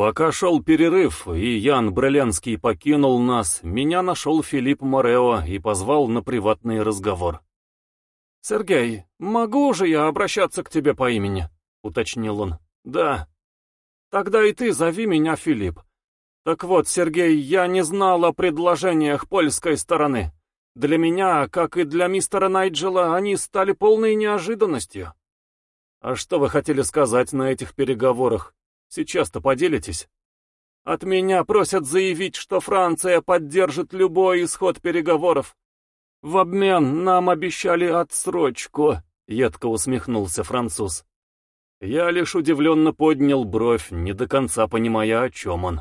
Пока шел перерыв, и Ян Брылянский покинул нас, меня нашел Филипп Морео и позвал на приватный разговор. «Сергей, могу же я обращаться к тебе по имени?» — уточнил он. «Да». «Тогда и ты зови меня Филипп. Так вот, Сергей, я не знал о предложениях польской стороны. Для меня, как и для мистера Найджела, они стали полной неожиданностью». «А что вы хотели сказать на этих переговорах? Сейчас-то поделитесь?» «От меня просят заявить, что Франция поддержит любой исход переговоров. В обмен нам обещали отсрочку», — едко усмехнулся француз. Я лишь удивленно поднял бровь, не до конца понимая, о чем он.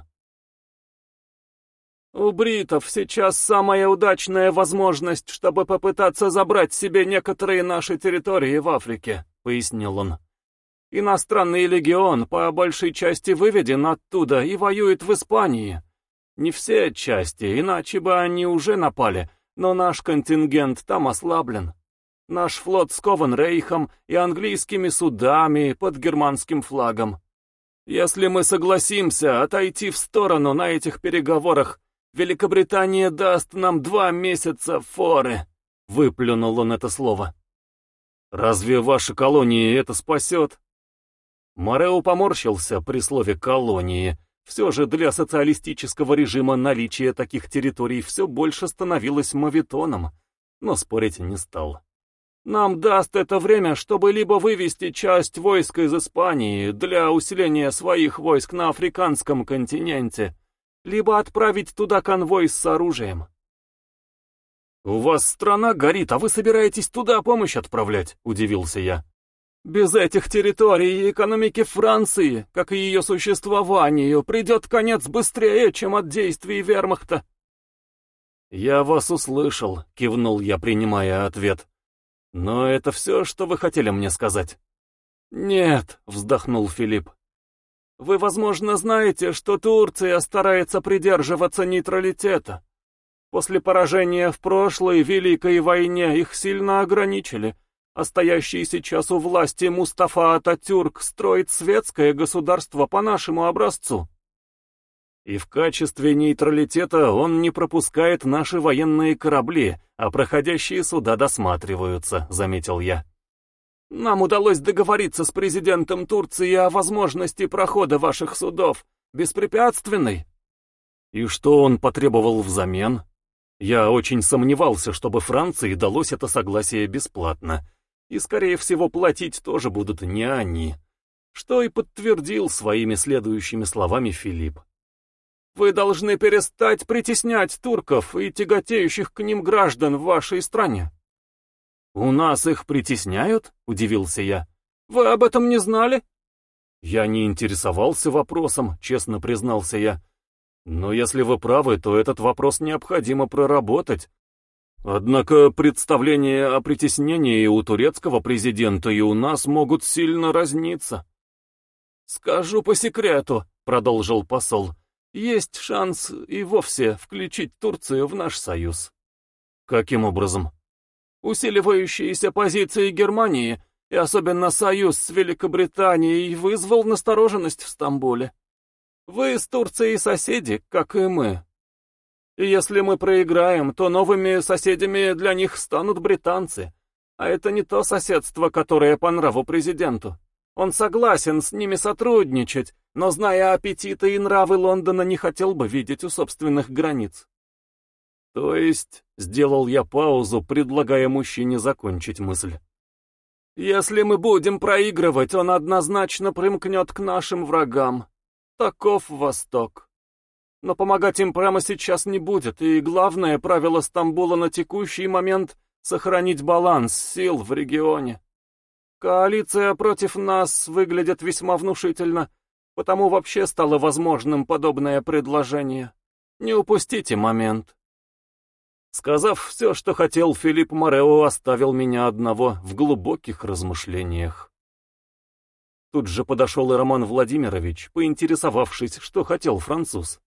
«У бритов сейчас самая удачная возможность, чтобы попытаться забрать себе некоторые наши территории в Африке», — пояснил он. «Иностранный легион по большей части выведен оттуда и воюет в Испании. Не все части, иначе бы они уже напали, но наш контингент там ослаблен. Наш флот скован рейхом и английскими судами под германским флагом. Если мы согласимся отойти в сторону на этих переговорах, Великобритания даст нам два месяца форы. Выплюнул он это слово. Разве ваши колонии это спасет? Морео поморщился при слове «колонии». Все же для социалистического режима наличие таких территорий все больше становилось мавитоном, но спорить не стал. Нам даст это время, чтобы либо вывести часть войск из Испании для усиления своих войск на африканском континенте, либо отправить туда конвой с оружием. «У вас страна горит, а вы собираетесь туда помощь отправлять?» — удивился я. «Без этих территорий и экономики Франции, как и ее существованию, придет конец быстрее, чем от действий вермахта». «Я вас услышал», — кивнул я, принимая ответ. «Но это все, что вы хотели мне сказать?» «Нет», — вздохнул Филипп. Вы, возможно, знаете, что Турция старается придерживаться нейтралитета. После поражения в прошлой Великой войне их сильно ограничили, а стоящий сейчас у власти Мустафа Ататюрк строит светское государство по нашему образцу. И в качестве нейтралитета он не пропускает наши военные корабли, а проходящие суда досматриваются, заметил я. Нам удалось договориться с президентом Турции о возможности прохода ваших судов. Беспрепятственной. И что он потребовал взамен? Я очень сомневался, чтобы Франции далось это согласие бесплатно. И, скорее всего, платить тоже будут не они. Что и подтвердил своими следующими словами Филипп. Вы должны перестать притеснять турков и тяготеющих к ним граждан в вашей стране. «У нас их притесняют?» — удивился я. «Вы об этом не знали?» «Я не интересовался вопросом», — честно признался я. «Но если вы правы, то этот вопрос необходимо проработать. Однако представления о притеснении у турецкого президента и у нас могут сильно разниться». «Скажу по секрету», — продолжил посол. «Есть шанс и вовсе включить Турцию в наш союз». «Каким образом?» Усиливающиеся позиции Германии, и особенно союз с Великобританией, вызвал настороженность в Стамбуле. Вы с Турцией соседи, как и мы. Если мы проиграем, то новыми соседями для них станут британцы. А это не то соседство, которое по нраву президенту. Он согласен с ними сотрудничать, но, зная аппетиты и нравы Лондона, не хотел бы видеть у собственных границ. То есть, сделал я паузу, предлагая мужчине закончить мысль. Если мы будем проигрывать, он однозначно примкнет к нашим врагам. Таков Восток. Но помогать им прямо сейчас не будет, и главное правило Стамбула на текущий момент — сохранить баланс сил в регионе. Коалиция против нас выглядит весьма внушительно, потому вообще стало возможным подобное предложение. Не упустите момент. Сказав все, что хотел, Филипп Морео оставил меня одного в глубоких размышлениях. Тут же подошел и Роман Владимирович, поинтересовавшись, что хотел француз.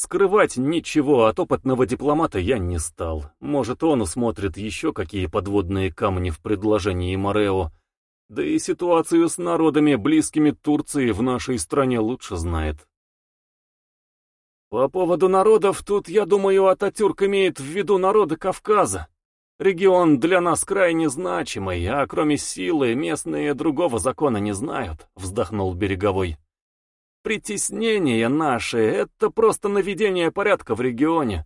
Скрывать ничего от опытного дипломата я не стал. Может, он усмотрит еще какие подводные камни в предложении Морео, да и ситуацию с народами, близкими Турции, в нашей стране лучше знает. По поводу народов, тут, я думаю, Ататюрк имеет в виду народы Кавказа. Регион для нас крайне значимый, а кроме силы местные другого закона не знают, вздохнул Береговой. Притеснение наше — это просто наведение порядка в регионе.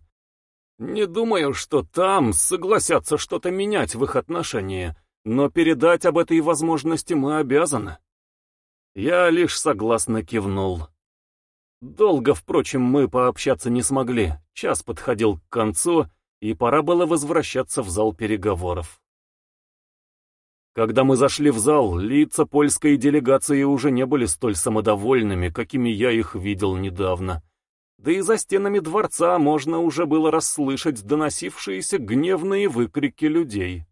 Не думаю, что там согласятся что-то менять в их отношении, но передать об этой возможности мы обязаны. Я лишь согласно кивнул. Долго, впрочем, мы пообщаться не смогли, час подходил к концу, и пора было возвращаться в зал переговоров. Когда мы зашли в зал, лица польской делегации уже не были столь самодовольными, какими я их видел недавно. Да и за стенами дворца можно уже было расслышать доносившиеся гневные выкрики людей.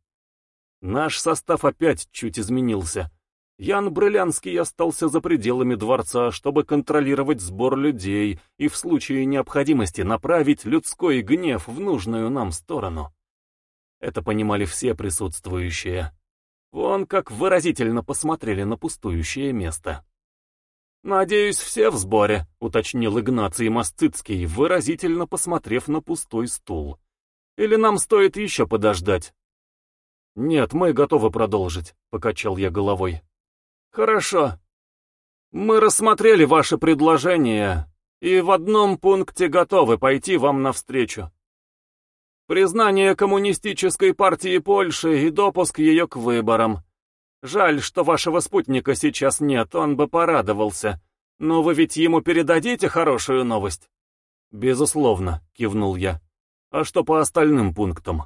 Наш состав опять чуть изменился. Ян Брылянский остался за пределами дворца, чтобы контролировать сбор людей и в случае необходимости направить людской гнев в нужную нам сторону. Это понимали все присутствующие. Вон как выразительно посмотрели на пустующее место. «Надеюсь, все в сборе», — уточнил Игнаций Мостыцкий, выразительно посмотрев на пустой стул. «Или нам стоит еще подождать?» «Нет, мы готовы продолжить», — покачал я головой. Хорошо. Мы рассмотрели ваше предложение и в одном пункте готовы пойти вам навстречу. Признание коммунистической партии Польши и допуск ее к выборам. Жаль, что вашего спутника сейчас нет, он бы порадовался. Но вы ведь ему передадите хорошую новость? Безусловно, кивнул я. А что по остальным пунктам?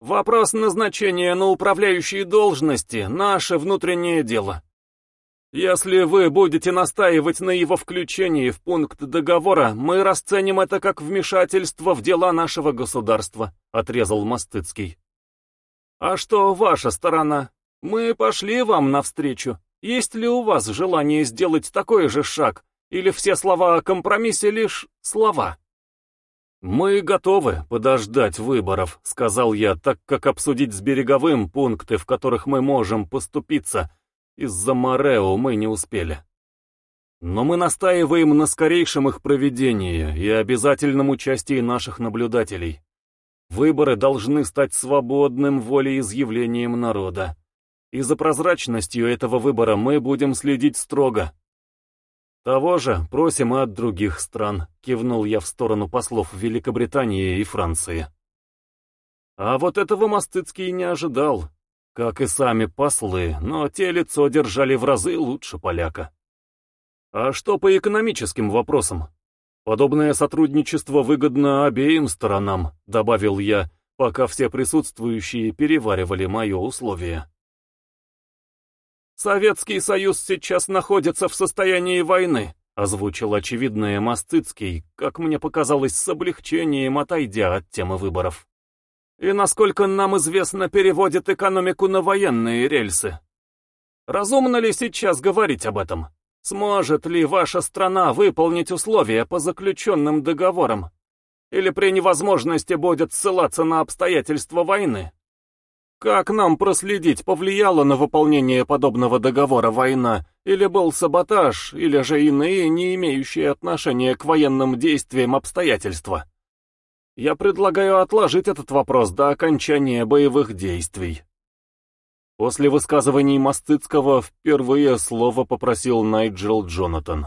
Вопрос назначения на управляющие должности – наше внутреннее дело. Если вы будете настаивать на его включении в пункт договора, мы расценим это как вмешательство в дела нашего государства, отрезал Мостыцкий. А что ваша сторона? Мы пошли вам навстречу. Есть ли у вас желание сделать такой же шаг? Или все слова о компромиссе лишь слова? «Мы готовы подождать выборов», — сказал я, так как обсудить с береговым пункты, в которых мы можем поступиться, из-за Морео мы не успели. Но мы настаиваем на скорейшем их проведении и обязательном участии наших наблюдателей. Выборы должны стать свободным волеизъявлением народа. И за прозрачностью этого выбора мы будем следить строго. «Того же просим и от других стран», — кивнул я в сторону послов Великобритании и Франции. А вот этого Мостыцкий не ожидал, как и сами послы, но те лицо держали в разы лучше поляка. А что по экономическим вопросам? Подобное сотрудничество выгодно обеим сторонам, добавил я, пока все присутствующие переваривали мое условие. «Советский Союз сейчас находится в состоянии войны», озвучил очевидное Мостыцкий, как мне показалось, с облегчением отойдя от темы выборов. «И, насколько нам известно, переводит экономику на военные рельсы. Разумно ли сейчас говорить об этом? Сможет ли ваша страна выполнить условия по заключенным договорам? Или при невозможности будет ссылаться на обстоятельства войны?» Как нам проследить, повлияла на выполнение подобного договора война, или был саботаж, или же иные, не имеющие отношения к военным действиям обстоятельства? Я предлагаю отложить этот вопрос до окончания боевых действий. После высказываний Мостыцкого впервые слово попросил Найджел Джонатан.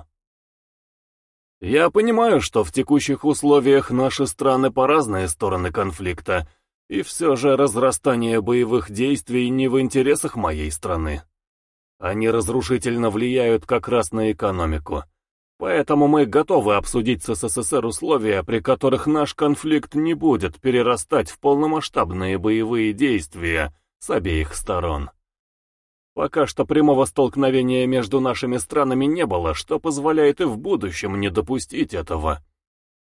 Я понимаю, что в текущих условиях наши страны по разные стороны конфликта, и все же разрастание боевых действий не в интересах моей страны. Они разрушительно влияют как раз на экономику. Поэтому мы готовы обсудить с СССР условия, при которых наш конфликт не будет перерастать в полномасштабные боевые действия с обеих сторон. Пока что прямого столкновения между нашими странами не было, что позволяет и в будущем не допустить этого.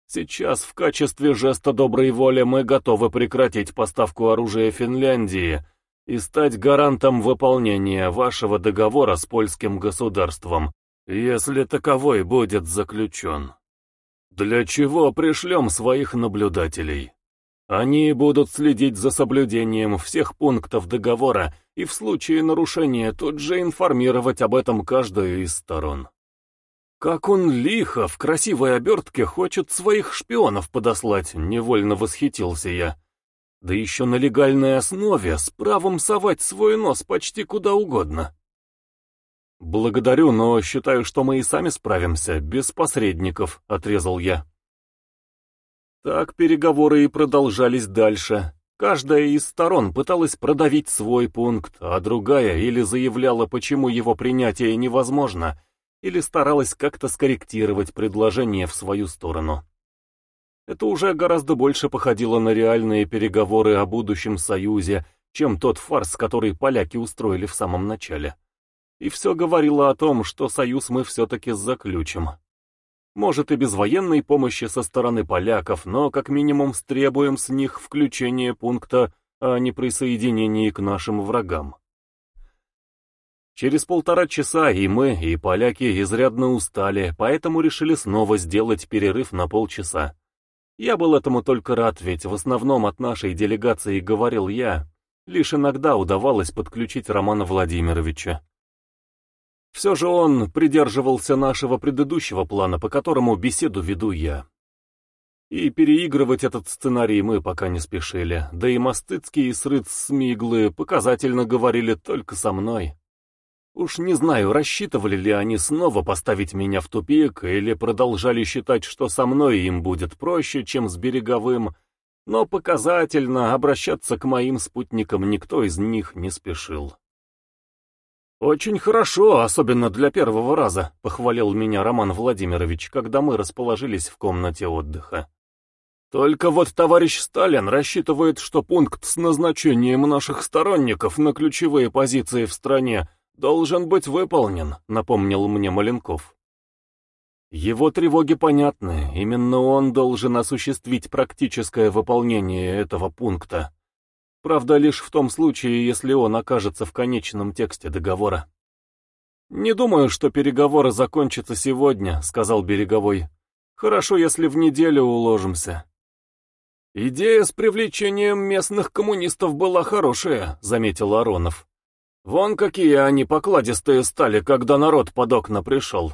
Сейчас в качестве жеста доброй воли мы готовы прекратить поставку оружия Финляндии и стать гарантом выполнения вашего договора с польским государством, если таковой будет заключен. Для чего пришлем своих наблюдателей? Они будут следить за соблюдением всех пунктов договора и в случае нарушения тут же информировать об этом каждую из сторон. Как он лихо в красивой обертке хочет своих шпионов подослать, невольно восхитился я. Да еще на легальной основе, с правом совать свой нос почти куда угодно. «Благодарю, но считаю, что мы и сами справимся, без посредников», — отрезал я. Так переговоры и продолжались дальше. Каждая из сторон пыталась продавить свой пункт, а другая или заявляла, почему его принятие невозможно, или старалась как-то скорректировать предложение в свою сторону. Это уже гораздо больше походило на реальные переговоры о будущем союзе, чем тот фарс, который поляки устроили в самом начале. И все говорило о том, что союз мы все-таки заключим. Может и без военной помощи со стороны поляков, но как минимум стребуем с них включения пункта о неприсоединении к нашим врагам. Через полтора часа и мы, и поляки изрядно устали, поэтому решили снова сделать перерыв на полчаса. Я был этому только рад, ведь в основном от нашей делегации говорил я. Лишь иногда удавалось подключить Романа Владимировича. Все же он придерживался нашего предыдущего плана, по которому беседу веду я. И переигрывать этот сценарий мы пока не спешили, да и Мостыцкий и Срыц Смиглы показательно говорили только со мной. Уж не знаю, рассчитывали ли они снова поставить меня в тупик, или продолжали считать, что со мной им будет проще, чем с береговым, но показательно обращаться к моим спутникам никто из них не спешил. «Очень хорошо, особенно для первого раза», — похвалил меня Роман Владимирович, когда мы расположились в комнате отдыха. «Только вот товарищ Сталин рассчитывает, что пункт с назначением наших сторонников на ключевые позиции в стране «Должен быть выполнен», — напомнил мне Маленков. Его тревоги понятны, именно он должен осуществить практическое выполнение этого пункта. Правда, лишь в том случае, если он окажется в конечном тексте договора. «Не думаю, что переговоры закончатся сегодня», — сказал Береговой. «Хорошо, если в неделю уложимся». «Идея с привлечением местных коммунистов была хорошая», — заметил Аронов. Вон какие они покладистые стали, когда народ под окна пришел.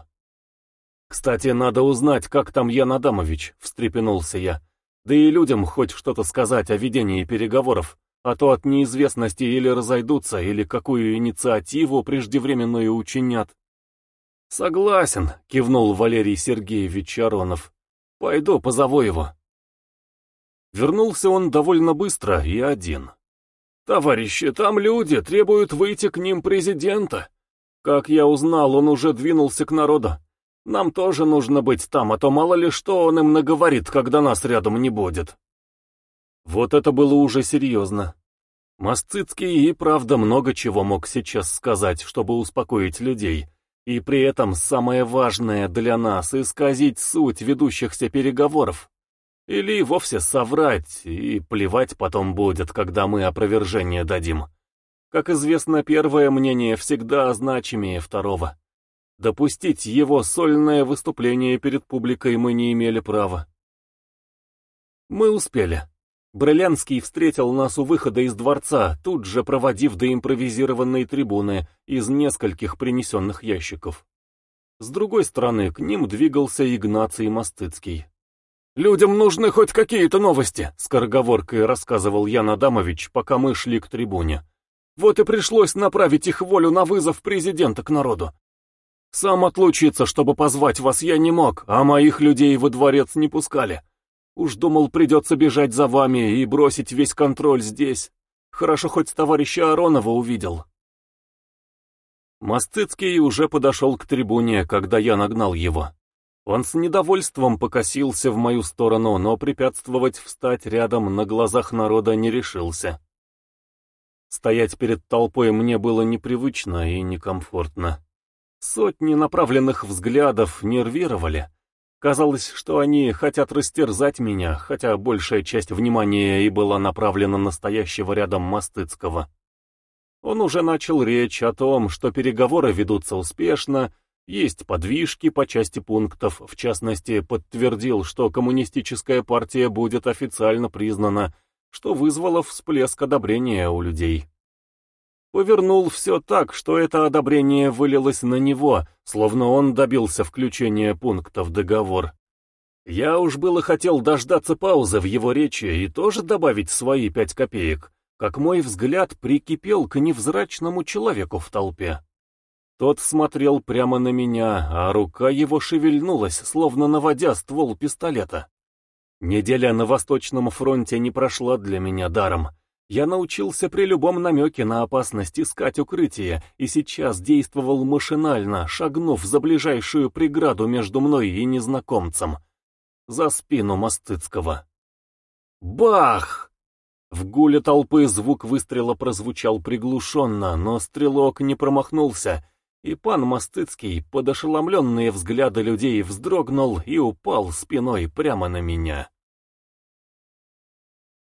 Кстати, надо узнать, как там Ян Адамович, встрепенулся я. Да и людям хоть что-то сказать о ведении переговоров, а то от неизвестности или разойдутся, или какую инициативу преждевременную учинят. «Согласен», — кивнул Валерий Сергеевич Аронов. «Пойду позову его». Вернулся он довольно быстро и один. «Товарищи, там люди, требуют выйти к ним президента. Как я узнал, он уже двинулся к народу. Нам тоже нужно быть там, а то мало ли что он им наговорит, когда нас рядом не будет». Вот это было уже серьезно. Мосцицкий и правда много чего мог сейчас сказать, чтобы успокоить людей, и при этом самое важное для нас — исказить суть ведущихся переговоров. Или вовсе соврать, и плевать потом будет, когда мы опровержение дадим. Как известно, первое мнение всегда значимее второго. Допустить его сольное выступление перед публикой мы не имели права. Мы успели. Брылянский встретил нас у выхода из дворца, тут же проводив до импровизированной трибуны из нескольких принесенных ящиков. С другой стороны, к ним двигался Игнаций Мостыцкий. «Людям нужны хоть какие-то новости», — скороговоркой рассказывал Ян Адамович, пока мы шли к трибуне. «Вот и пришлось направить их волю на вызов президента к народу. Сам отлучиться, чтобы позвать вас, я не мог, а моих людей во дворец не пускали. Уж думал, придется бежать за вами и бросить весь контроль здесь. Хорошо, хоть товарища Аронова увидел». Мостыцкий уже подошел к трибуне, когда я нагнал его. Он с недовольством покосился в мою сторону, но препятствовать встать рядом на глазах народа не решился. Стоять перед толпой мне было непривычно и некомфортно. Сотни направленных взглядов нервировали. Казалось, что они хотят растерзать меня, хотя большая часть внимания и была направлена на стоящего рядом Мостыцкого. Он уже начал речь о том, что переговоры ведутся успешно, есть подвижки по части пунктов, в частности, подтвердил, что коммунистическая партия будет официально признана, что вызвало всплеск одобрения у людей. Повернул все так, что это одобрение вылилось на него, словно он добился включения пункта в договор. Я уж было хотел дождаться паузы в его речи и тоже добавить свои пять копеек, как мой взгляд прикипел к невзрачному человеку в толпе. Тот смотрел прямо на меня, а рука его шевельнулась, словно наводя ствол пистолета. Неделя на Восточном фронте не прошла для меня даром. Я научился при любом намеке на опасность искать укрытие, и сейчас действовал машинально, шагнув за ближайшую преграду между мной и незнакомцем. За спину Мостыцкого. Бах! В гуле толпы звук выстрела прозвучал приглушенно, но стрелок не промахнулся, и пан Мостыцкий под ошеломленные взгляды людей вздрогнул и упал спиной прямо на меня.